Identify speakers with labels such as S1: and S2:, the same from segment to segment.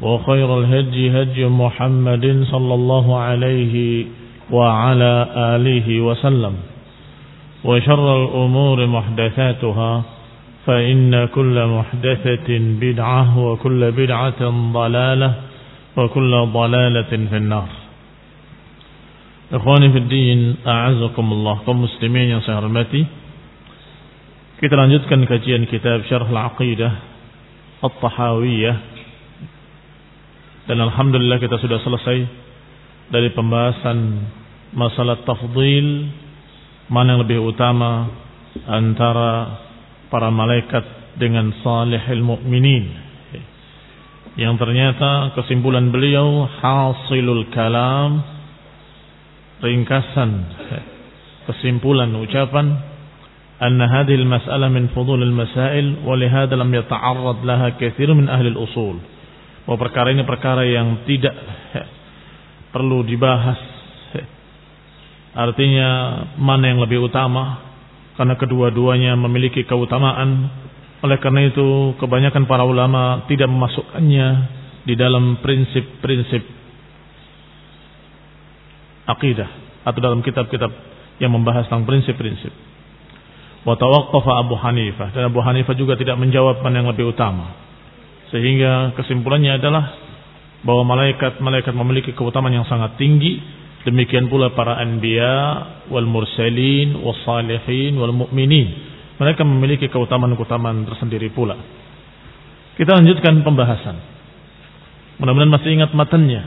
S1: وخير الهدي هدي محمد صلى الله عليه وعلى آله وسلم. وشر الأمور محدثاتها فإن كل محدثة بدعة وكل بدعة ضلالة وكل ضلالة في النار. إخواني في الدين أعزكم الله. Muslimin yang saya hormati kita lanjutkan kajian kitab Syarh Al-Aqidah At-Tahawiyah. Dan alhamdulillah kita sudah selesai dari pembahasan masalah tafdil mana yang lebih utama antara para malaikat dengan salihil mu'minin. Yang ternyata kesimpulan beliau hasilul kalam ringkasan kesimpulan ucapan anna hadhihi al-mas'alah min fudul al-masail wa lihada lam yata'arrad laha katsir min ahli al-usul bahwa perkara ini perkara yang tidak perlu dibahas artinya mana yang lebih utama karena kedua-duanya memiliki keutamaan oleh karena itu kebanyakan para ulama tidak memasukkannya di dalam prinsip-prinsip akidah atau dalam kitab-kitab yang membahas tentang prinsip-prinsip. Wa tawaqqafa Abu Hanifah dan Abu Hanifah juga tidak menjawab mana yang lebih utama. Sehingga kesimpulannya adalah bahwa malaikat-malaikat memiliki keutamaan yang sangat tinggi, demikian pula para anbiya wal mursalin was salihin wal mu'minin. Mereka memiliki keutamaan-keutamaan tersendiri pula. Kita lanjutkan pembahasan. Mudah-mudahan masih ingat matannya.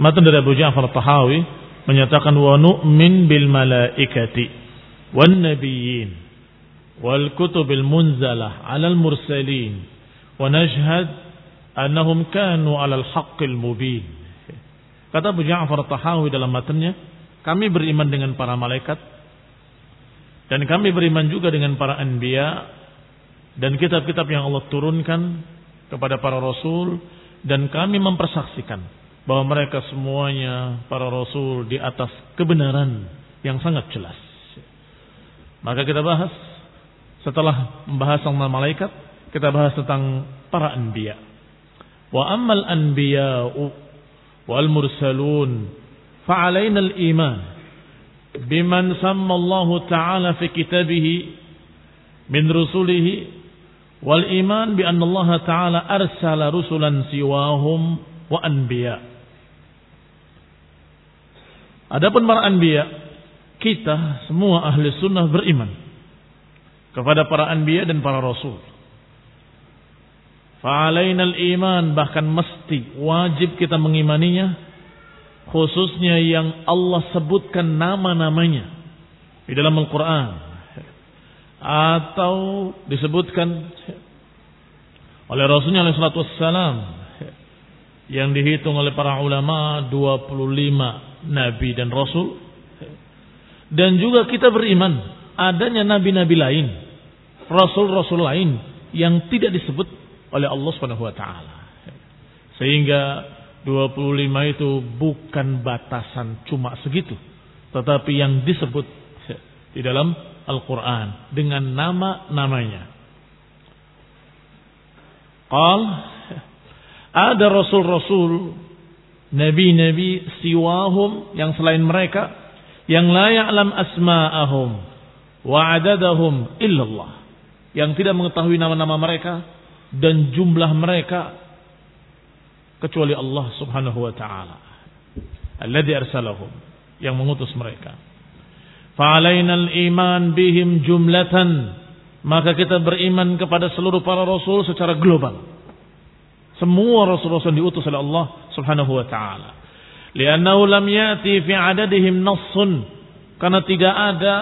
S1: Matan dari Abu Ja'far Tahawi menyatakan wa nu'min bil malaikati wan nabiyyin wal kutubil munzalah 'alal mursalin nashhad annahum kanu 'alal haqqil mubin. Kata Abu Ja'far Tahawi dalam matanya, kami beriman dengan para malaikat dan kami beriman juga dengan para anbiya dan kitab-kitab yang Allah turunkan kepada para rasul dan kami mempersaksikan bahwa mereka semuanya para rasul di atas kebenaran yang sangat jelas. Maka kita bahas setelah membahas tentang malaikat, kita bahas tentang para anbiya. Wa ammal anbiya'u wal mursalun fa'alaina al-iman biman samma Allah Ta'ala fi kitabih min rusulihi wal iman bi anna Allah Ta'ala arsala rusulan siwahum wa anbiya. Adapun para anbiya, kita semua ahli sunnah beriman kepada para anbiya dan para rasul. Fa'alaina iman bahkan mesti wajib kita mengimaninya khususnya yang Allah sebutkan nama-namanya di dalam Al-Quran. Atau disebutkan oleh Rasulnya SAW yang dihitung oleh para ulama 25 nabi dan rasul. Dan juga kita beriman adanya nabi-nabi lain rasul-rasul lain yang tidak disebut oleh Allah Subhanahu wa taala. Sehingga 25 itu bukan batasan cuma segitu. Tetapi yang disebut di dalam Al-Quran dengan nama-namanya. Qal ada rasul-rasul nabi-nabi siwahum yang selain mereka yang la ya'lam asma'ahum wa illallah. Yang tidak mengetahui nama-nama mereka dan jumlah mereka kecuali Allah Subhanahu wa taala alladzi arsalahum yang mengutus mereka fa'alaina al-iman bihim jumlatan maka kita beriman kepada seluruh para rasul secara global semua rasul-rasul diutus oleh Allah Subhanahu wa taala. Li'annahu lam yati fi adadihim nassun karena tidak ada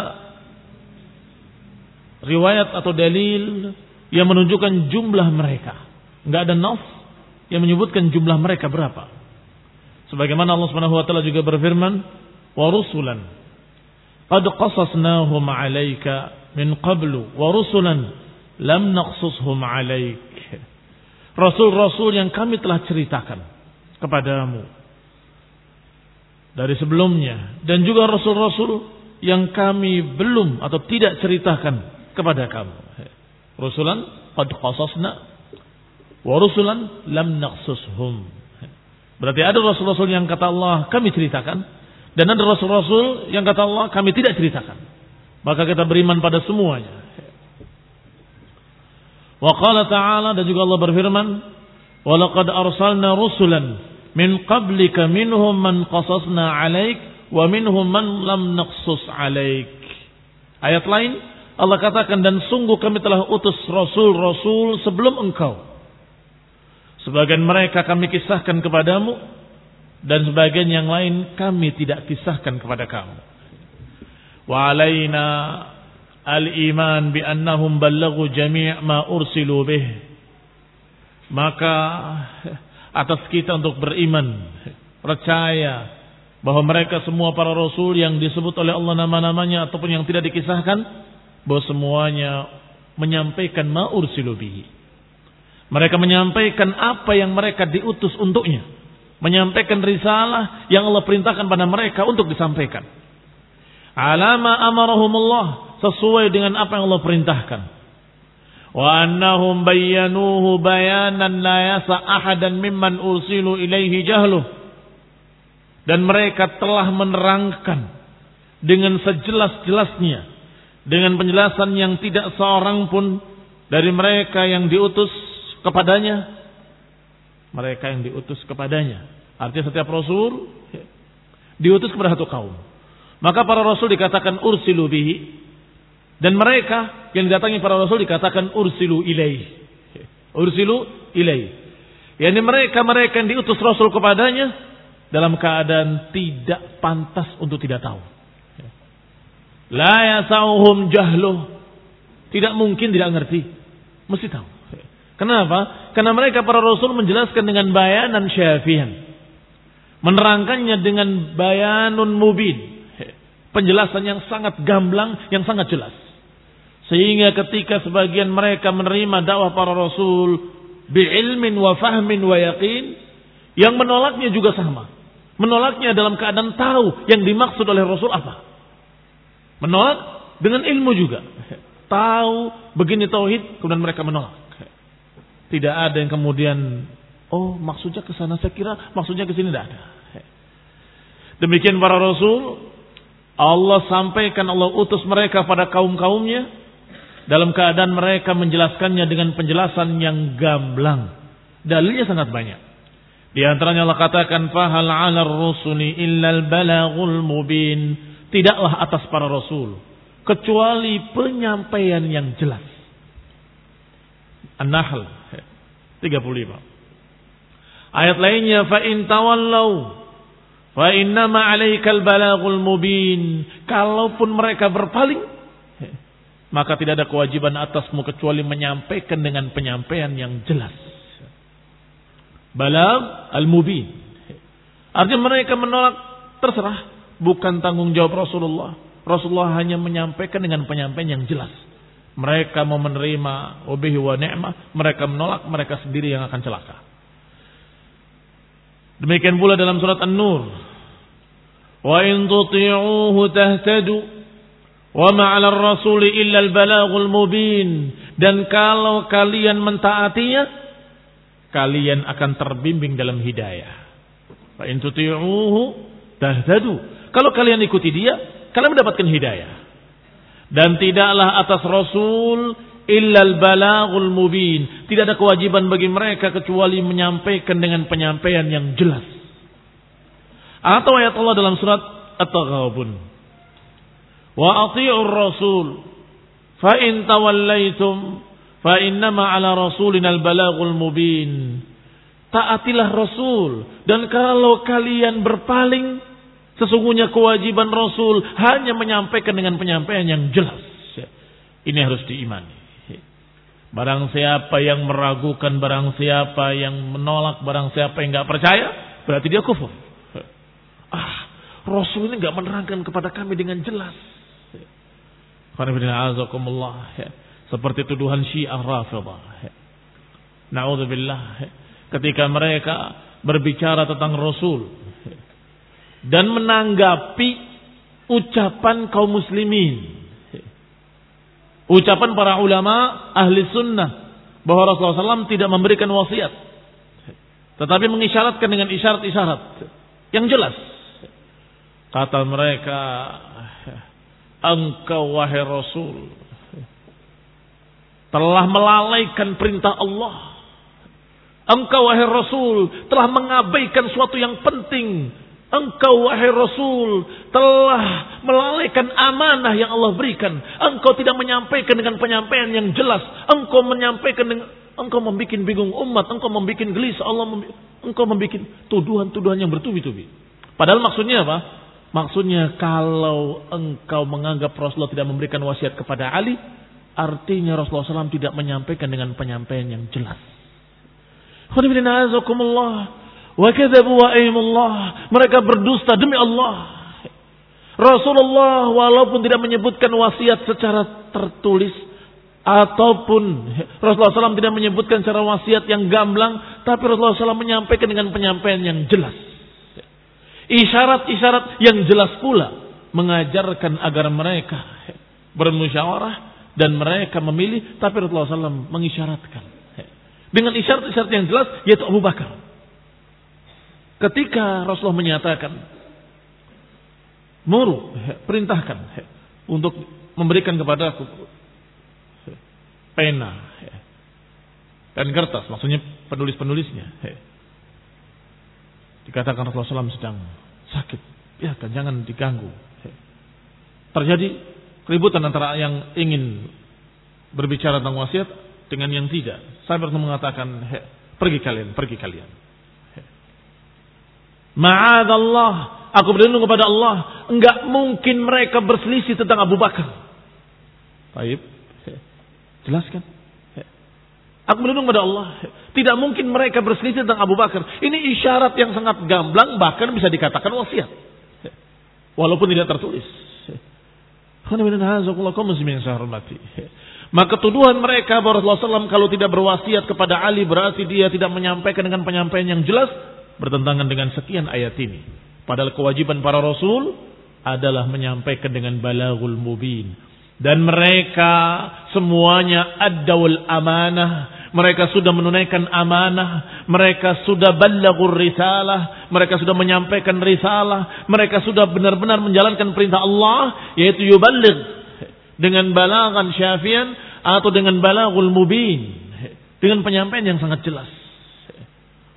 S1: riwayat atau dalil yang menunjukkan jumlah mereka. Enggak ada nas yang menyebutkan jumlah mereka berapa. Sebagaimana Allah Subhanahu wa taala juga berfirman, "Wa rusulan qad qasasnahum 'alaika min qablu wa rusulan lam naqsushum 'alaik." Rasul-rasul yang kami telah ceritakan kepadamu dari sebelumnya dan juga rasul-rasul yang kami belum atau tidak ceritakan kepada kamu. Rasulan qad qasasna wa rusulan lam naqsushum. Berarti ada rasul-rasul yang kata Allah kami ceritakan dan ada rasul-rasul yang kata Allah kami tidak ceritakan. Maka kita beriman pada semuanya. Wa qala ta'ala dan juga Allah berfirman, "Wa laqad arsalna rusulan min qablika minhum man qasasna 'alaik wa minhum man lam naqsus 'alaik." Ayat lain Allah katakan dan sungguh kami telah utus rasul-rasul sebelum engkau. Sebagian mereka kami kisahkan kepadamu dan sebagian yang lain kami tidak kisahkan kepada kamu. Wa alaina al-iman bi annahum ballagu jami' ma ursilu bih. Maka atas kita untuk beriman, percaya bahwa mereka semua para rasul yang disebut oleh Allah nama-namanya ataupun yang tidak dikisahkan, bahwa semuanya menyampaikan ma ursilu bihi. Mereka menyampaikan apa yang mereka diutus untuknya. Menyampaikan risalah yang Allah perintahkan pada mereka untuk disampaikan. Alama amarahumullah sesuai dengan apa yang Allah perintahkan. Wa annahum bayyanuhu bayanan la yasa ahadan mimman ursilu ilaihi jahluh. Dan mereka telah menerangkan dengan sejelas-jelasnya dengan penjelasan yang tidak seorang pun dari mereka yang diutus kepadanya mereka yang diutus kepadanya artinya setiap rasul diutus kepada satu kaum maka para rasul dikatakan ursilu bihi dan mereka yang didatangi para rasul dikatakan ursilu ilaih. Ursilu ilaih. Yani mereka-mereka yang diutus rasul kepadanya dalam keadaan tidak pantas untuk tidak tahu. La yasauhum jahluh. Tidak mungkin tidak ngerti. Mesti tahu. Kenapa? Karena mereka para rasul menjelaskan dengan bayanan syafihan. Menerangkannya dengan bayanun mubin. Penjelasan yang sangat gamblang, yang sangat jelas. Sehingga ketika sebagian mereka menerima dakwah para rasul bi'ilmin wa fahmin wa yaqin, yang menolaknya juga sama. Menolaknya dalam keadaan tahu yang dimaksud oleh rasul apa. Menolak dengan ilmu juga. Tahu begini tauhid, kemudian mereka menolak. Tidak ada yang kemudian, oh maksudnya ke sana saya kira maksudnya ke sini tidak ada. Demikian para rasul, Allah sampaikan Allah utus mereka pada kaum-kaumnya dalam keadaan mereka menjelaskannya dengan penjelasan yang gamblang. Dalilnya sangat banyak. Di antaranya Allah katakan fahal 'alar rusuli illal balaghul mubin. Tidaklah atas para rasul kecuali penyampaian yang jelas. An-Nahl 35. Ayat lainnya fa in tawallau Fa innama 'alaikal balagul mubin. Kalaupun mereka berpaling, maka tidak ada kewajiban atasmu kecuali menyampaikan dengan penyampaian yang jelas. Balag al-mubin. Artinya mereka menolak terserah, bukan tanggung jawab Rasulullah. Rasulullah hanya menyampaikan dengan penyampaian yang jelas. Mereka mau menerima wabihi wa ni'mah, mereka menolak, mereka sendiri yang akan celaka. Demikian pula dalam surat An-Nur. Wa in tuti'uhu tahtadu wa ma'ala ar-rasul illa al-balaghul mubin. Dan kalau kalian mentaatinya, kalian akan terbimbing dalam hidayah. Wa in tuti'uhu tahtadu. Kalau kalian ikuti dia, kalian mendapatkan hidayah. Dan tidaklah atas Rasul illal balagul mubin. Tidak ada kewajiban bagi mereka kecuali menyampaikan dengan penyampaian yang jelas. Atau ayat Allah dalam surat At-Taghabun. Wa ati'ur rasul fa in tawallaitum fa innama ala rasulina al balagul mubin. Taatilah Rasul dan kalau kalian berpaling Sesungguhnya kewajiban Rasul hanya menyampaikan dengan penyampaian yang jelas. Ini harus diimani. Barang siapa yang meragukan, barang siapa yang menolak, barang siapa yang nggak percaya, berarti dia kufur. Ah, Rasul ini nggak menerangkan kepada kami dengan jelas. Seperti tuduhan Syiah Rafidah. Naudzubillah. Ketika mereka berbicara tentang Rasul, dan menanggapi ucapan kaum muslimin. Ucapan para ulama ahli sunnah bahwa Rasulullah SAW tidak memberikan wasiat. Tetapi mengisyaratkan dengan isyarat-isyarat yang jelas. Kata mereka, engkau wahai Rasul telah melalaikan perintah Allah. Engkau wahai Rasul telah mengabaikan suatu yang penting Engkau wahai Rasul telah melalaikan amanah yang Allah berikan. Engkau tidak menyampaikan dengan penyampaian yang jelas. Engkau menyampaikan dengan engkau membuat bingung umat, engkau membuat gelisah Allah, membi engkau membuat tuduhan-tuduhan yang bertubi-tubi. Padahal maksudnya apa? Maksudnya kalau engkau menganggap Rasulullah tidak memberikan wasiat kepada Ali, artinya Rasulullah SAW tidak menyampaikan dengan penyampaian yang jelas. Wakadzabu wa aimullah. Mereka berdusta demi Allah. Rasulullah walaupun tidak menyebutkan wasiat secara tertulis ataupun Rasulullah SAW tidak menyebutkan secara wasiat yang gamblang, tapi Rasulullah SAW menyampaikan dengan penyampaian yang jelas. Isyarat-isyarat yang jelas pula mengajarkan agar mereka bermusyawarah dan mereka memilih, tapi Rasulullah SAW mengisyaratkan. Dengan isyarat-isyarat yang jelas, yaitu Abu Bakar. Ketika Rasulullah menyatakan, muru, perintahkan untuk memberikan kepada aku pena dan kertas, maksudnya penulis-penulisnya. Dikatakan Rasulullah SAW sedang sakit, ya kan jangan diganggu. Terjadi keributan antara yang ingin berbicara tentang wasiat dengan yang tidak. Saya pernah mengatakan, pergi kalian, pergi kalian. Ma'adallah. Aku berlindung kepada Allah. Enggak mungkin mereka berselisih tentang Abu Bakar. Baik. Jelaskan. Aku berlindung kepada Allah. Tidak mungkin mereka berselisih tentang Abu Bakar. Ini isyarat yang sangat gamblang. Bahkan bisa dikatakan wasiat. Walaupun tidak tertulis. Maka tuduhan mereka bahwa Rasulullah SAW kalau tidak berwasiat kepada Ali berarti dia tidak menyampaikan dengan penyampaian yang jelas bertentangan dengan sekian ayat ini. Padahal kewajiban para rasul adalah menyampaikan dengan balagul mubin. Dan mereka semuanya ad-dawul amanah. Mereka sudah menunaikan amanah. Mereka sudah balagur risalah. Mereka sudah menyampaikan risalah. Mereka sudah benar-benar menjalankan perintah Allah. Yaitu yuballig. Dengan balagan syafian. Atau dengan balagul mubin. Dengan penyampaian yang sangat jelas.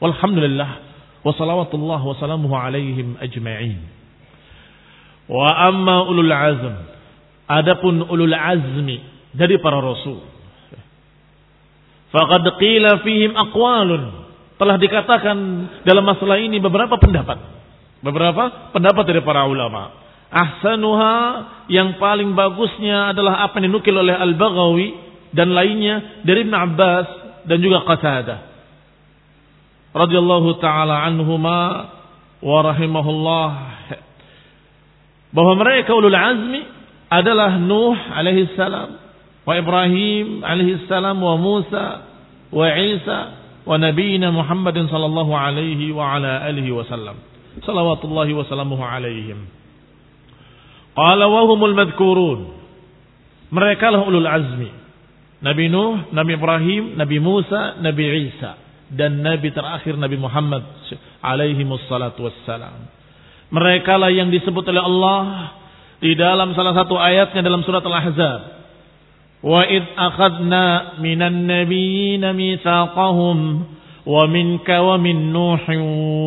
S1: Walhamdulillah wa salawatullah wa salamuhu alaihim ajma'in. Wa amma ulul azm. Adapun ulul azmi dari para rasul. Faqad qila fihim aqwalun. Telah dikatakan dalam masalah ini beberapa pendapat. Beberapa pendapat dari para ulama. Ahsanuha yang paling bagusnya adalah apa yang dinukil oleh Al-Baghawi dan lainnya dari Ibn Abbas dan juga Qatadah. Radhiyallahu taala anhuma wa rahimahullah bahwa mereka ulul azmi adalah Nuh alaihi salam wa Ibrahim alaihi salam wa Musa wa Isa wa nabiyina Muhammadin sallallahu alaihi wa ala alihi wasallam salawatullahi wa salamuhu alaihim qala wa humul madhkurun mereka lah ulul azmi Nabi Nuh, Nabi Ibrahim, Nabi Musa, Nabi Isa dan Nabi terakhir Nabi Muhammad alaihi wassalatu wassalam. Mereka lah yang disebut oleh Allah di dalam salah satu ayatnya dalam surat Al-Ahzab. Wa id akhadna minan nabiyyin mitsaqahum wa minka wa min Nuh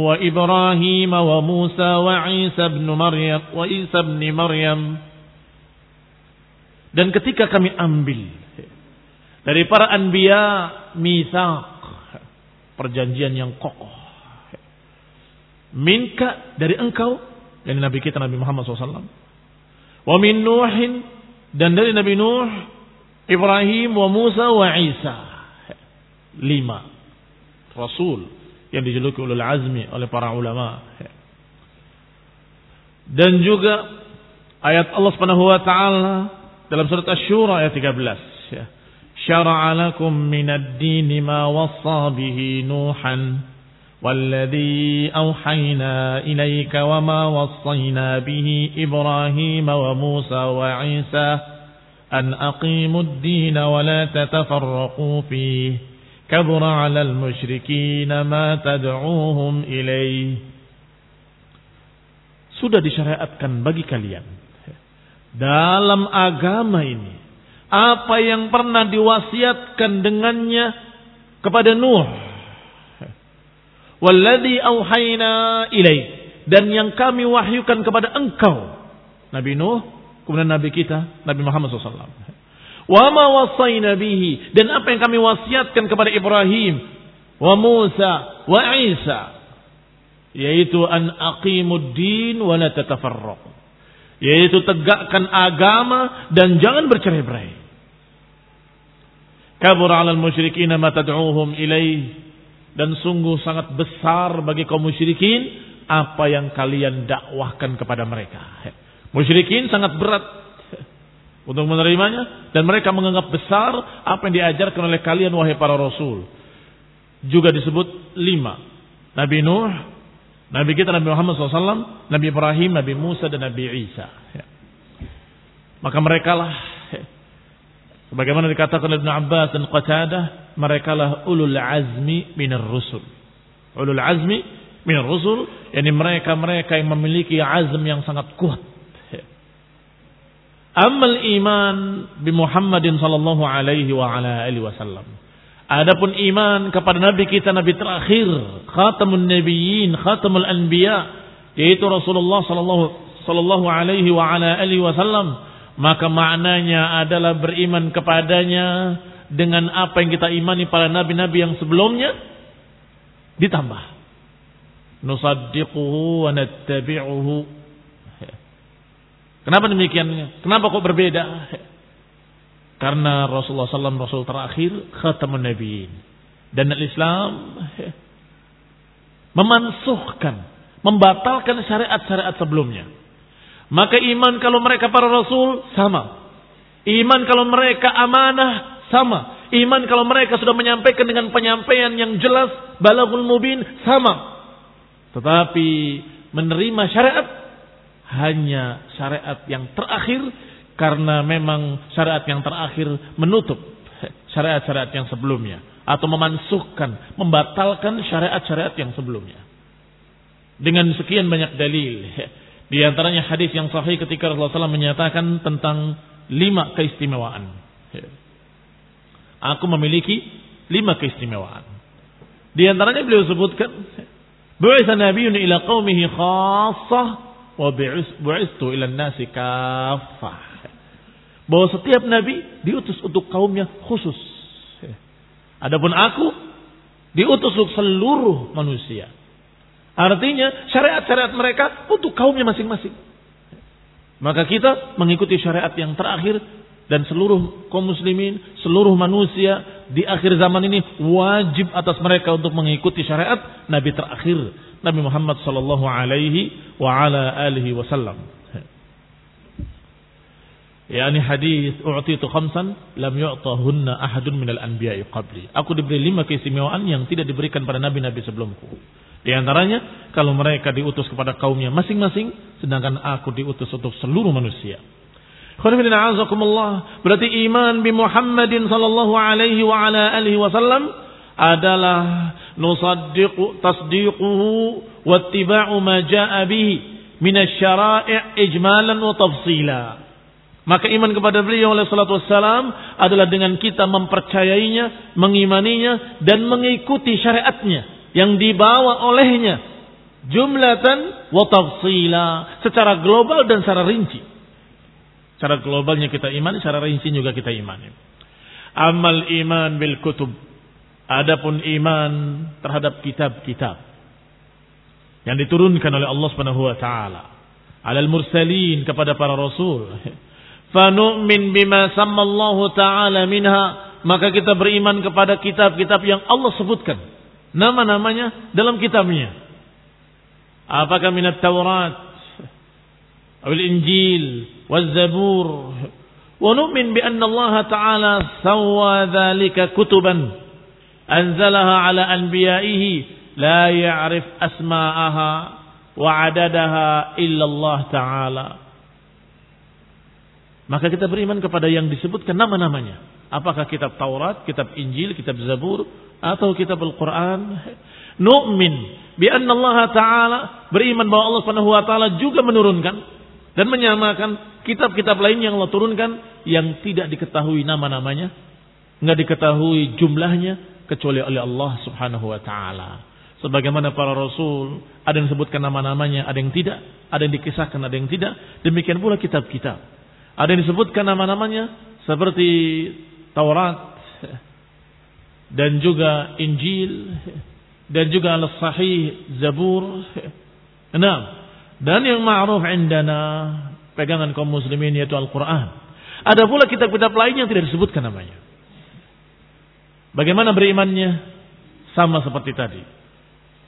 S1: wa Ibrahim wa Musa wa Isa ibn Maryam wa Isa ibn Maryam. Dan ketika kami ambil dari para anbiya mitsaq perjanjian yang kokoh. Minka dari engkau dari Nabi kita Nabi Muhammad SAW. Wa min Nuhin dan dari Nabi Nuh, Ibrahim, wa Musa, wa Isa. Lima Rasul yang dijuluki ulul azmi oleh para ulama. Dan juga ayat Allah Subhanahu wa taala dalam surat Asy-Syura ayat 13 شرع لكم من الدين ما وصى به نوحا والذي أوحينا إليك وما وصينا به إبراهيم وموسى وعيسى أن أقيموا الدين ولا تتفرقوا فيه كبر على المشركين ما تدعوهم إليه. Sudah disyariatkan bagi kalian dalam agama ini apa yang pernah diwasiatkan dengannya kepada Nuh. Walladhi auhayna ilaih dan yang kami wahyukan kepada engkau. Nabi Nuh kemudian Nabi kita Nabi Muhammad SAW. Wa ma wasayna bihi. Dan apa yang kami wasiatkan kepada Ibrahim wa Musa wa Isa. Yaitu an aqimud din wa la yaitu tegakkan agama dan jangan bercerai-berai Kabur 'alal musyrikin ma tad'uuhum ilaih dan sungguh sangat besar bagi kaum musyrikin apa yang kalian dakwahkan kepada mereka. Musyrikin sangat berat untuk menerimanya dan mereka menganggap besar apa yang diajarkan oleh kalian wahai para rasul. Juga disebut lima. Nabi Nuh, Nabi kita Nabi Muhammad SAW, Nabi Ibrahim, Nabi Musa dan Nabi Isa. Maka mereka lah Sebagaimana dikatakan Ibn Abbas dan Qatadah, mereka lah ulul azmi minar rusul. Ulul azmi minar rusul, yakni mereka-mereka yang memiliki azm yang sangat kuat. Amal iman bi Muhammadin sallallahu alaihi wa ala alihi wasallam. Adapun iman kepada nabi kita nabi terakhir, khatamun nabiyyin, khatamul anbiya, yaitu Rasulullah sallallahu sallallahu alaihi wa ala alihi wasallam maka maknanya adalah beriman kepadanya dengan apa yang kita imani para nabi-nabi yang sebelumnya ditambah. Nusaddiquhu wa nattabi'uhu. Kenapa demikian? Kenapa kok berbeda? Karena Rasulullah SAW Rasul terakhir khatamun nabiin dan Islam memansuhkan membatalkan syariat-syariat sebelumnya maka iman kalau mereka para rasul sama. Iman kalau mereka amanah sama. Iman kalau mereka sudah menyampaikan dengan penyampaian yang jelas, balagul mubin sama. Tetapi menerima syariat hanya syariat yang terakhir karena memang syariat yang terakhir menutup syariat-syariat yang sebelumnya atau memansuhkan, membatalkan syariat-syariat yang sebelumnya. Dengan sekian banyak dalil di antaranya hadis yang sahih ketika Rasulullah SAW menyatakan tentang lima keistimewaan. Aku memiliki lima keistimewaan. Di antaranya beliau sebutkan, Bu'itha nabiyun ila qawmihi khassah wa bu'istu ila nasi kafah. Bahwa setiap nabi diutus untuk kaumnya khusus. Adapun aku diutus untuk seluruh manusia. Artinya syariat-syariat mereka untuk kaumnya masing-masing. Maka kita mengikuti syariat yang terakhir dan seluruh kaum muslimin, seluruh manusia di akhir zaman ini wajib atas mereka untuk mengikuti syariat Nabi terakhir Nabi Muhammad sallallahu alaihi wa ala alihi wasallam. Yani hadis u'titu khamsan lam yu'tahunna ahadun minal anbiya'i qabli. Aku diberi lima keistimewaan yang tidak diberikan pada nabi-nabi sebelumku. Di antaranya kalau mereka diutus kepada kaumnya masing-masing sedangkan aku diutus untuk seluruh manusia. Berarti iman bi Muhammadin sallallahu alaihi wa ala alihi wasallam adalah nusaddiqu tasdiquhu wattiba'u ma jaa'a bihi min asy-syara'i' ijmalan wa tafsila. Maka iman kepada beliau oleh salatu wassalam adalah dengan kita mempercayainya, mengimaninya dan mengikuti syariatnya yang dibawa olehnya jumlatan wa tafsila secara global dan secara rinci. Secara globalnya kita imani, secara rinci juga kita imani. Amal iman bil kutub. Adapun iman terhadap kitab-kitab yang diturunkan oleh Allah Subhanahu wa taala alal mursalin kepada para rasul. Fanu'min bima sammallahu taala minha, maka kita beriman kepada kitab-kitab yang Allah sebutkan nama-namanya dalam kitabnya. Apakah minat Taurat أو الإنجيل والزبور ونؤمن بأن الله تعالى سوى ذلك كتبا أنزلها على أنبيائه لا يعرف أسماءها وعددها إلا الله تعالى maka kita beriman kepada yang disebutkan nama-namanya. Apakah kitab Taurat, kitab Injil, kitab Zabur, atau kitab Al-Quran. Nu'min bi Allah Ta'ala beriman bahwa Allah Subhanahu wa taala juga menurunkan dan menyamakan kitab-kitab lain yang Allah turunkan yang tidak diketahui nama-namanya, nggak diketahui jumlahnya kecuali oleh Allah Subhanahu wa taala. Sebagaimana para rasul, ada yang disebutkan nama-namanya, ada yang tidak, ada yang dikisahkan, ada yang tidak. Demikian pula kitab-kitab. Ada yang disebutkan nama-namanya seperti Taurat dan juga Injil dan juga Al-Sahih, Zabur. Enam. Dan yang ma'ruf indana pegangan kaum muslimin yaitu Al-Quran. Ada pula kitab-kitab lain yang tidak disebutkan namanya. Bagaimana berimannya? Sama seperti tadi.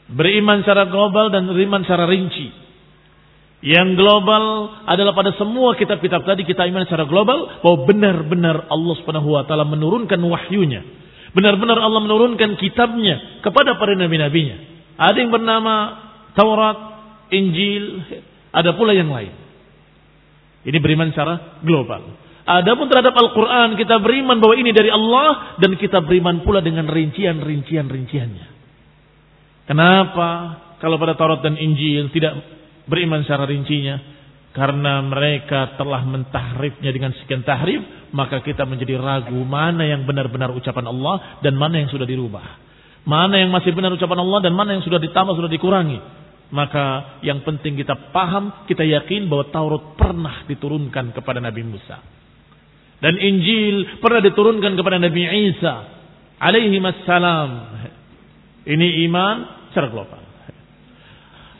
S1: Beriman secara global dan beriman secara rinci. Yang global adalah pada semua kitab-kitab tadi kita iman secara global bahwa benar-benar Allah Subhanahu wa taala menurunkan wahyunya. Benar-benar Allah menurunkan kitabnya kepada para nabi-nabinya. Ada yang bernama Taurat, Injil, ada pula yang lain. Ini beriman secara global. Adapun terhadap Al-Quran kita beriman bahwa ini dari Allah dan kita beriman pula dengan rincian-rincian rinciannya. Kenapa? Kalau pada Taurat dan Injil tidak beriman secara rincinya, karena mereka telah mentahrifnya dengan sekian tahrif, maka kita menjadi ragu mana yang benar-benar ucapan Allah dan mana yang sudah dirubah. Mana yang masih benar ucapan Allah dan mana yang sudah ditambah, sudah dikurangi. Maka yang penting kita paham, kita yakin bahwa Taurat pernah diturunkan kepada Nabi Musa. Dan Injil pernah diturunkan kepada Nabi Isa alaihi wassalam. Ini iman secara global.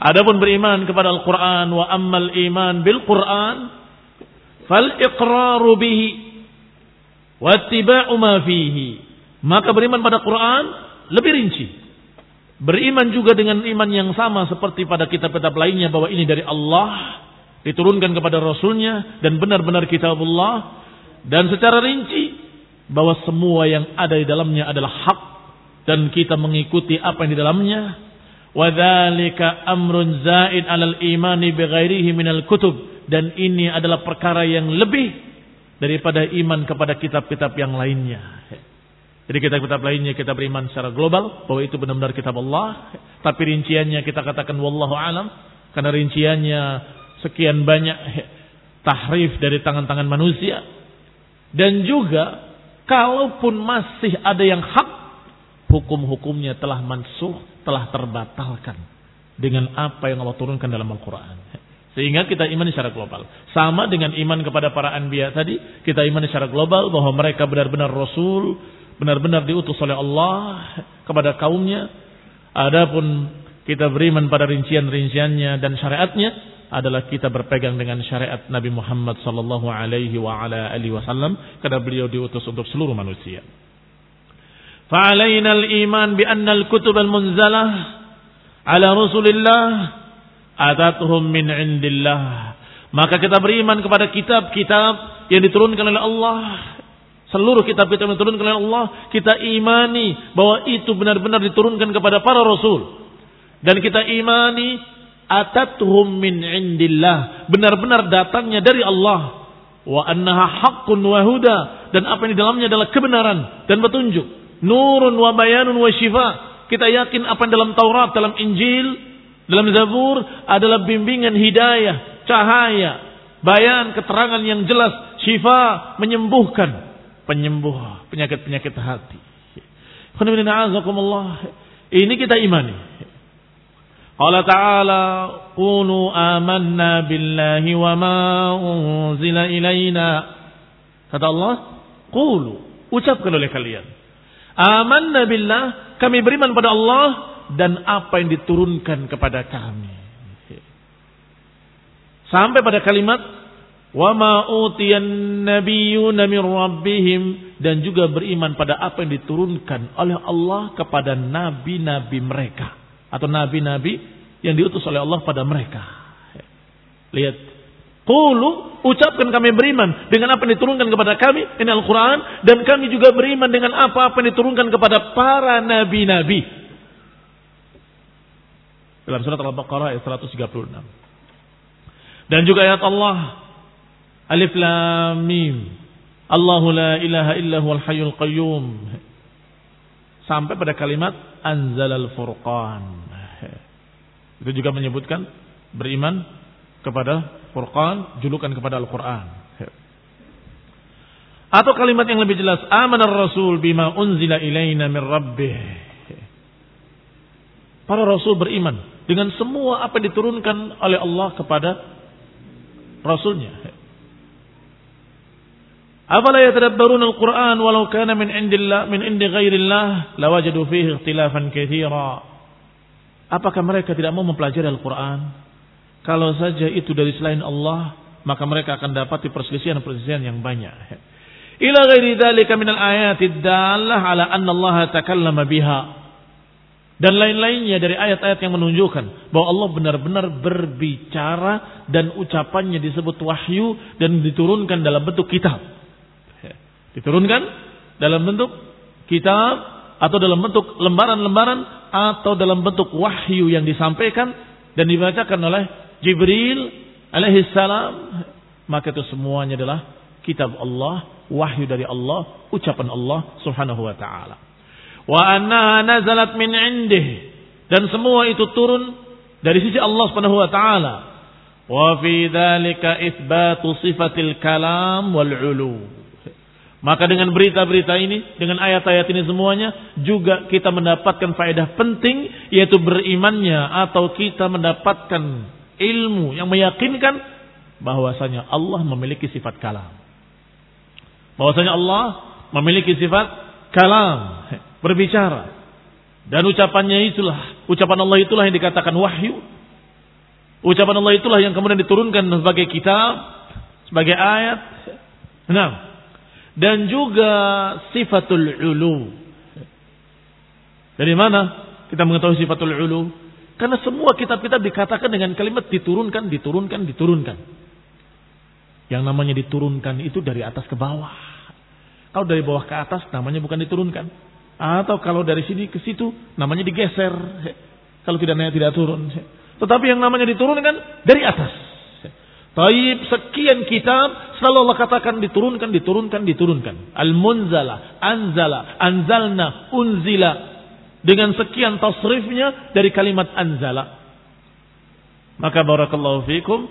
S1: Adapun beriman kepada Al-Quran wa ammal iman bil Quran fal iqraru bihi wa ittiba'u ma fihi. Maka beriman pada Quran lebih rinci Beriman juga dengan iman yang sama seperti pada kitab-kitab lainnya bahwa ini dari Allah, diturunkan kepada Rasulnya dan benar-benar kitab Allah dan secara rinci bahwa semua yang ada di dalamnya adalah hak dan kita mengikuti apa yang di dalamnya. Wadzalika amrun zaid alal imani bighairihi minal kutub dan ini adalah perkara yang lebih daripada iman kepada kitab-kitab yang lainnya. Jadi kitab-kitab lainnya kita beriman secara global bahwa itu benar-benar kitab Allah, tapi rinciannya kita katakan wallahu alam. Karena rinciannya sekian banyak tahrif dari tangan-tangan manusia. Dan juga kalaupun masih ada yang hak hukum-hukumnya telah mansuh, telah terbatalkan dengan apa yang Allah turunkan dalam Al-Qur'an. Sehingga kita iman secara global. Sama dengan iman kepada para anbiya tadi, kita iman secara global bahwa mereka benar-benar rasul, benar-benar diutus oleh Allah kepada kaumnya. Adapun kita beriman pada rincian-rinciannya dan syariatnya adalah kita berpegang dengan syariat Nabi Muhammad sallallahu alaihi wa wasallam karena beliau diutus untuk seluruh manusia. Fa'alaina al-iman bi anna al-kutub al-munzalah ala Rasulillah atatuhum min indillah. Maka kita beriman kepada kitab-kitab yang diturunkan oleh Allah Seluruh kitab-kitab yang diturunkan oleh Allah, kita imani bahwa itu benar-benar diturunkan kepada para rasul. Dan kita imani atathum min indillah. Benar-benar datangnya dari Allah. Wa annaha haqqun wa huda. Dan apa yang di dalamnya adalah kebenaran dan petunjuk. Nurun wa bayanun wa syifa. Kita yakin apa yang dalam Taurat, dalam Injil, dalam Zabur adalah bimbingan hidayah, cahaya, bayan, keterangan yang jelas, syifa, menyembuhkan penyembuh penyakit-penyakit hati. Ini kita imani. Allah Ta'ala Qulu amanna billahi wa ma unzila ilayna Kata Allah Qulu Ucapkan oleh kalian Amanna billah Kami beriman pada Allah Dan apa yang diturunkan kepada kami. Sampai pada kalimat wa ma utiyan min rabbihim dan juga beriman pada apa yang diturunkan oleh Allah kepada nabi-nabi mereka. Atau nabi-nabi yang diutus oleh Allah pada mereka. Lihat Qulu ucapkan kami beriman dengan apa yang diturunkan kepada kami ini Al-Qur'an dan kami juga beriman dengan apa-apa yang diturunkan kepada para nabi-nabi. Dalam surat Al-Baqarah ayat 136. Dan juga ayat Allah Alif Lam Mim. Allahu la ilaha illa huwal hayyul qayyum. Sampai pada kalimat anzalal furqan. Itu juga menyebutkan beriman kepada Furqan, julukan kepada Al-Qur'an. Atau kalimat yang lebih jelas, amanar rasul bima unzila ilaina min rabbih. Para rasul beriman dengan semua apa yang diturunkan oleh Allah kepada rasulnya. Afala yatadabbarun al-Qur'an walau kana min indillah min indi ghairillah lawajadu fihi ikhtilafan katsira. Apakah mereka tidak mau mempelajari Al-Qur'an? Kalau saja itu dari selain Allah, maka mereka akan dapat perselisihan-perselisihan yang banyak. Ila ghairi dzalika min al-ayati dallah ala anna Allah takallama biha. Dan lain-lainnya dari ayat-ayat yang menunjukkan bahwa Allah benar-benar berbicara dan ucapannya disebut wahyu dan diturunkan dalam bentuk kitab. Diturunkan dalam bentuk kitab atau dalam bentuk lembaran-lembaran atau dalam bentuk wahyu yang disampaikan dan dibacakan oleh Jibril alaihi salam maka itu semuanya adalah kitab Allah, wahyu dari Allah, ucapan Allah Subhanahu wa taala. Wa anna nazalat min indih dan semua itu turun dari sisi Allah Subhanahu wa taala. Wa fi dzalika itsbatu sifatil kalam wal ulu. Maka dengan berita-berita ini, dengan ayat-ayat ini semuanya, juga kita mendapatkan faedah penting, yaitu berimannya atau kita mendapatkan ilmu yang meyakinkan bahwasanya Allah memiliki sifat kalam. Bahwasanya Allah memiliki sifat kalam, berbicara. Dan ucapannya itulah, ucapan Allah itulah yang dikatakan wahyu. Ucapan Allah itulah yang kemudian diturunkan sebagai kitab, sebagai ayat. Nah, dan juga sifatul ulu. Dari mana kita mengetahui sifatul ulu? Karena semua kitab-kitab dikatakan dengan kalimat diturunkan, diturunkan, diturunkan. Yang namanya diturunkan itu dari atas ke bawah. Kalau dari bawah ke atas namanya bukan diturunkan. Atau kalau dari sini ke situ namanya digeser. Kalau tidak naik tidak turun. Tetapi yang namanya diturunkan dari atas. Taib sekian kitab selalu Allah katakan diturunkan, diturunkan, diturunkan. Al-munzala, anzala, anzalna, unzila. Dengan sekian tasrifnya dari kalimat anzala. Maka barakallahu fikum.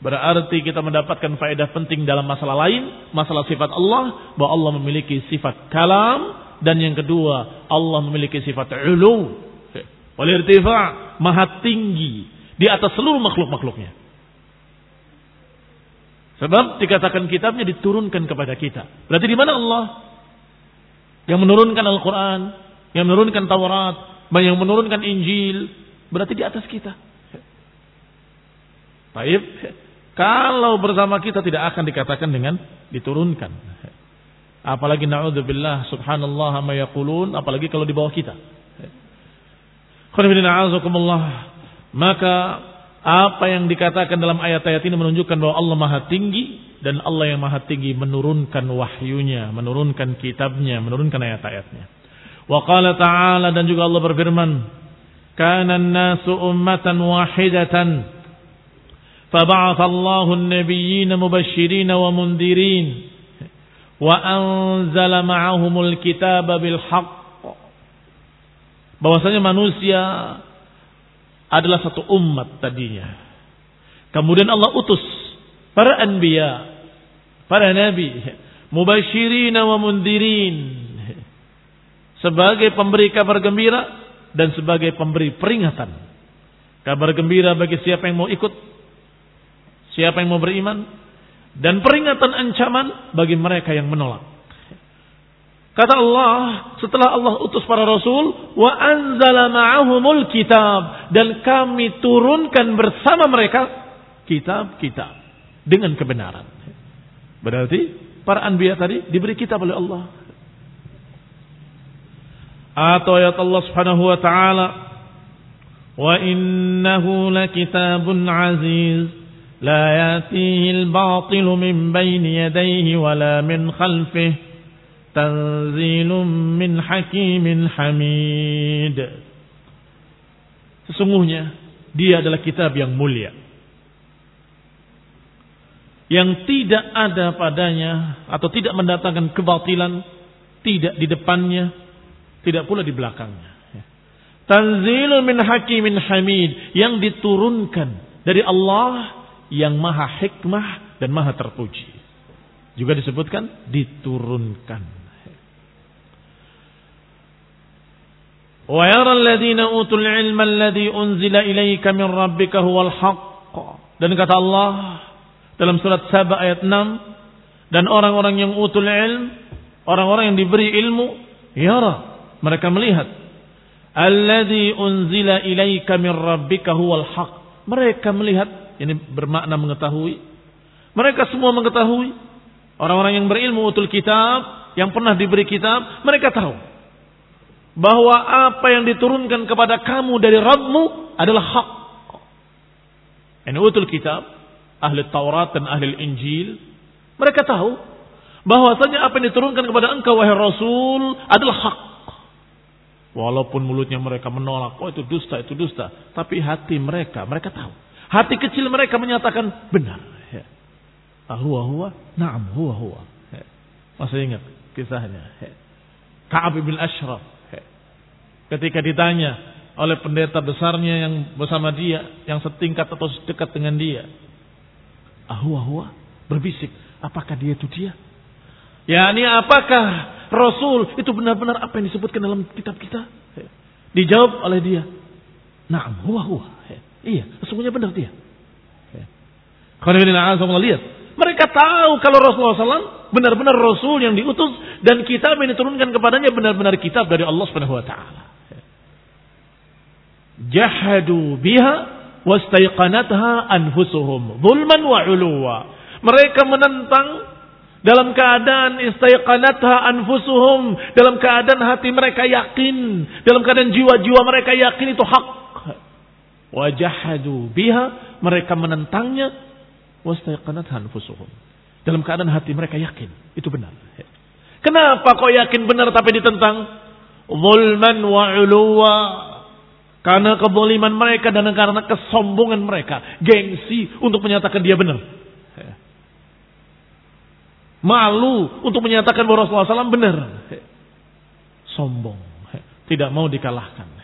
S1: Berarti kita mendapatkan faedah penting dalam masalah lain. Masalah sifat Allah. Bahwa Allah memiliki sifat kalam. Dan yang kedua, Allah memiliki sifat ulu. Walirtifa, maha tinggi. Di atas seluruh makhluk-makhluknya. Sebab dikatakan kitabnya diturunkan kepada kita. Berarti di mana Allah? Yang menurunkan Al-Quran, yang menurunkan Taurat, yang menurunkan Injil, berarti di atas kita. Baik, kalau bersama kita tidak akan dikatakan dengan diturunkan. Apalagi naudzubillah subhanallah ma yaqulun, apalagi kalau di bawah kita. Maka apa yang dikatakan dalam ayat-ayat ini menunjukkan bahwa Allah Maha Tinggi dan Allah yang Maha Tinggi menurunkan wahyunya, menurunkan kitabnya, menurunkan ayat-ayatnya. Wa qala ta'ala dan juga Allah berfirman, "Kana an-nasu ummatan wahidatan fab'atha Allahu an-nabiyyina mubasysyirin wa mundzirin wa anzala ma'ahumul kitaba bil haqq." Bahwasanya manusia adalah satu umat tadinya. Kemudian Allah utus para anbiya, para nabi, mubasysyirin wa mundirin sebagai pemberi kabar gembira dan sebagai pemberi peringatan. Kabar gembira bagi siapa yang mau ikut Siapa yang mau beriman? Dan peringatan ancaman bagi mereka yang menolak. Kata Allah, setelah Allah utus para rasul, wa anzala ma'ahumul kitab dan kami turunkan bersama mereka kitab-kitab dengan kebenaran. Berarti para anbiya tadi diberi kitab oleh Allah atau ayat Allah Subhanahu wa taala wa innahu lakitabun aziz la yatihi al-batil min bayni yadayhi wala min khalfihi tanzilun min hakimin hamid. Sesungguhnya dia adalah kitab yang mulia. Yang tidak ada padanya atau tidak mendatangkan kebatilan tidak di depannya tidak pula di belakangnya. Tanzilun min hakimin hamid yang diturunkan dari Allah yang maha hikmah dan maha terpuji. Juga disebutkan diturunkan. Yara alladhina utul ilma alladhi unzila ilayka min rabbika huwal haqq. Dan kata Allah dalam surat Saba ayat 6 dan orang-orang yang utul ilm, orang-orang yang diberi ilmu, yara, mereka melihat alladhi unzila ilayka min rabbika huwal haqq. Mereka melihat ini bermakna mengetahui. Mereka semua mengetahui. Orang-orang yang berilmu utul kitab, yang pernah diberi kitab, mereka tahu. Bahwa apa yang diturunkan kepada kamu dari Rabbmu adalah hak. Ini utul kitab, ahli Taurat dan ahli Injil. Mereka tahu bahwasanya apa yang diturunkan kepada engkau wahai Rasul adalah hak. Walaupun mulutnya mereka menolak, oh itu dusta, itu dusta. Tapi hati mereka, mereka tahu. Hati kecil mereka menyatakan benar. Ya. Ah, huwa huwa, naam huwa huwa. Ya. Masih ingat kisahnya. Ya. Ka'ab bin Ashraf. Ya. Ketika ditanya oleh pendeta besarnya yang bersama dia, yang setingkat atau sedekat dengan dia. Ah, huwa huwa, berbisik, apakah dia itu dia? Ya, ini apakah Rasul itu benar-benar apa yang disebutkan dalam kitab kita? Dijawab oleh dia. Naam, huwa huwa. Ya. Iya, sesungguhnya benar dia. Lihat, mereka tahu kalau Rasulullah SAW benar-benar Rasul yang diutus dan kitab yang diturunkan kepadanya benar-benar kitab dari Allah Subhanahu Wa Taala. Jahadu biha wastaiqanatha anfusuhum wa uluwa. Mereka menentang dalam keadaan istaiqanatha anfusuhum dalam keadaan hati mereka yakin dalam keadaan jiwa-jiwa mereka yakin itu hak. Wajahadu biha mereka menentangnya. Wastaqanatha anfusuhum. Dalam keadaan hati mereka yakin itu benar. Kenapa kok yakin benar tapi ditentang? Zulman wa uluwa. Karena keboliman mereka dan karena kesombongan mereka. Gengsi untuk menyatakan dia benar malu untuk menyatakan bahwa Rasulullah SAW benar sombong tidak mau dikalahkan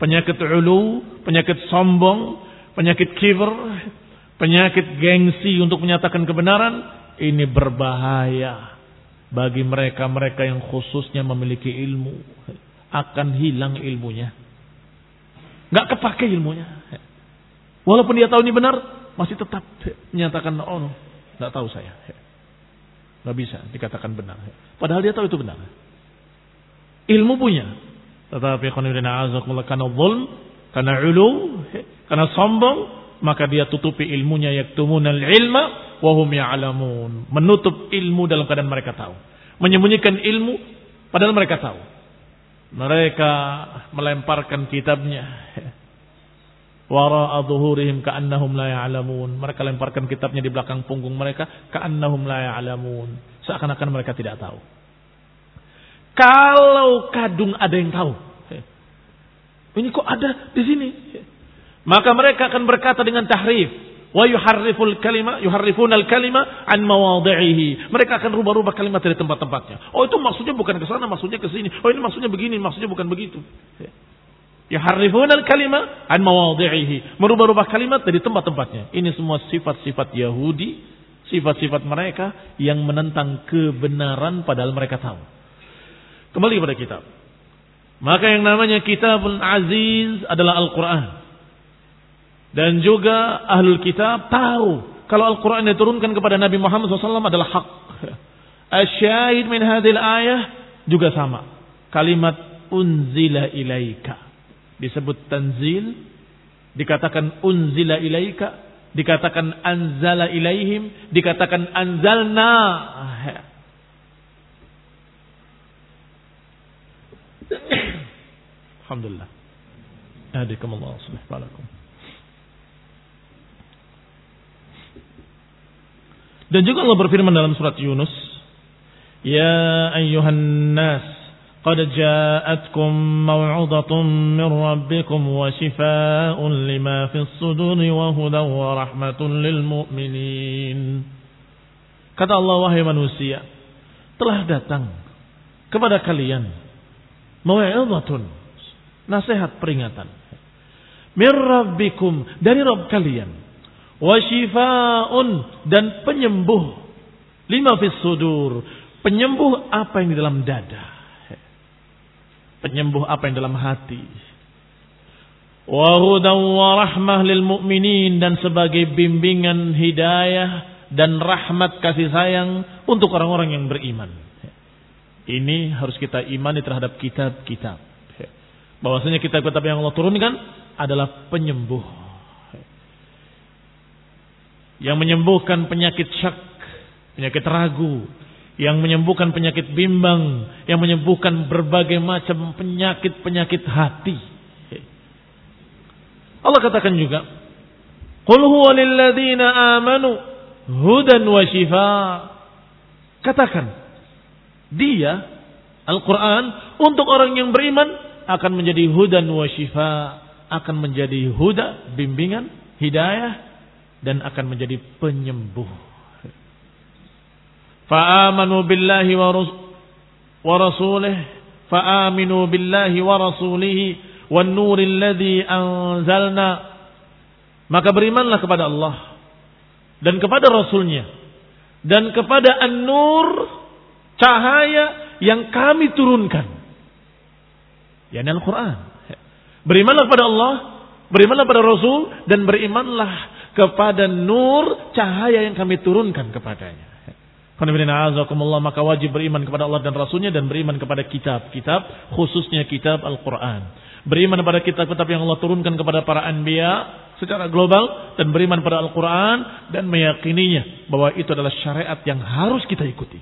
S1: penyakit ulu, penyakit sombong, penyakit kiber, penyakit gengsi untuk menyatakan kebenaran, ini berbahaya bagi mereka-mereka yang khususnya memiliki ilmu. Akan hilang ilmunya. Nggak kepake ilmunya. Walaupun dia tahu ini benar, masih tetap menyatakan, oh, nggak tahu saya. Nggak bisa dikatakan benar. Padahal dia tahu itu benar. Ilmu punya, Tetapi karena zulm, karena ulu, karena sombong, maka dia tutupi ilmunya yaktumunal ilma wa hum ya'lamun. Menutup ilmu dalam keadaan mereka tahu. Menyembunyikan ilmu padahal mereka tahu. Mereka melemparkan kitabnya wara'a dhuhurihim ka'annahum la ya'lamun. Mereka lemparkan kitabnya di belakang punggung mereka ka'annahum la ya'lamun. Seakan-akan mereka tidak tahu. Kalau kadung ada yang tahu. Ini kok ada di sini? Maka mereka akan berkata dengan tahrif. Wa yuharriful kalima, yuharrifunal kalima an mawadhi'ihi. Mereka akan rubah-rubah kalimat dari tempat-tempatnya. Oh itu maksudnya bukan ke sana, maksudnya ke sini. Oh ini maksudnya begini, maksudnya bukan begitu. Yuharrifun al-kalima an mawadhi'ihi. Merubah-rubah kalimat dari tempat-tempatnya. Ini semua sifat-sifat Yahudi, sifat-sifat mereka yang menentang kebenaran padahal mereka tahu. Kembali kepada kitab. Maka yang namanya kitabul aziz adalah Al-Quran. Dan juga ahlul kitab tahu kalau Al-Quran diturunkan kepada Nabi Muhammad SAW adalah hak. Asyahid min hadil ayah juga sama. Kalimat unzila ilaika disebut tanzil, dikatakan unzila ilaika, dikatakan anzala ilaihim, dikatakan anzalna. Alhamdulillah. Hadikum Allah subhanahu Dan juga Allah berfirman dalam surat Yunus, Ya ayyuhan nas قد جاءتكم موعظة من ربكم وشفاء لما في الصدور وهدى ورحمة للمؤمنين Kata Allah wahai manusia telah datang kepada kalian mau'izatun nasihat peringatan mir rabbikum dari Rabb kalian wa shifaa'un dan penyembuh lima fis sudur penyembuh apa yang di dalam dada penyembuh apa yang dalam hati. Wa wa rahmah lil mu'minin dan sebagai bimbingan hidayah dan rahmat kasih sayang untuk orang-orang yang beriman. Ini harus kita imani terhadap kitab-kitab. Bahwasanya kitab-kitab yang Allah turunkan adalah penyembuh. Yang menyembuhkan penyakit syak, penyakit ragu, yang menyembuhkan penyakit bimbang, yang menyembuhkan berbagai macam penyakit-penyakit hati. Allah katakan juga, "Qul huwa lilladzina amanu hudan wa shifa." Katakan, dia Al-Qur'an untuk orang yang beriman akan menjadi hudan wa shifa, akan menjadi huda, bimbingan, hidayah dan akan menjadi penyembuh. فآمنوا بالله ورسوله فآمنوا بالله ورسوله والنور الذي أنزلنا maka berimanlah kepada Allah dan kepada Rasulnya dan kepada An-Nur cahaya yang kami turunkan yakni Al-Quran berimanlah kepada Allah berimanlah kepada Rasul dan berimanlah kepada Nur cahaya yang kami turunkan kepadanya maka wajib beriman kepada Allah dan Rasulnya dan beriman kepada kitab-kitab, khususnya kitab Al-Quran. Beriman kepada kitab-kitab yang Allah turunkan kepada para anbiya secara global dan beriman pada Al-Quran dan meyakininya bahwa itu adalah syariat yang harus kita ikuti.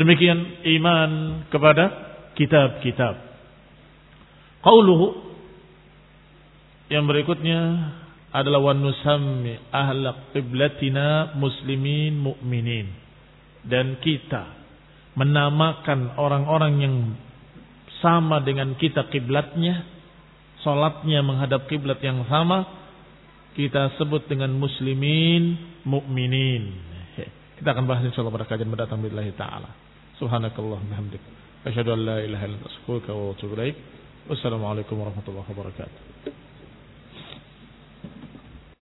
S1: Demikian iman kepada kitab-kitab. Qauluhu yang berikutnya adalah wa nusammi ahla qiblatina muslimin mu'minin. Dan kita menamakan orang-orang yang sama dengan kita kiblatnya, salatnya menghadap kiblat yang sama, kita sebut dengan muslimin mu'minin. Kita akan bahas insyaallah pada kajian mendatang billahi taala. Subhanakallah bihamdik. Asyhadu an la ilaha illa anta astaghfiruka wa atubu ilaik. Wassalamualaikum warahmatullahi wabarakatuh.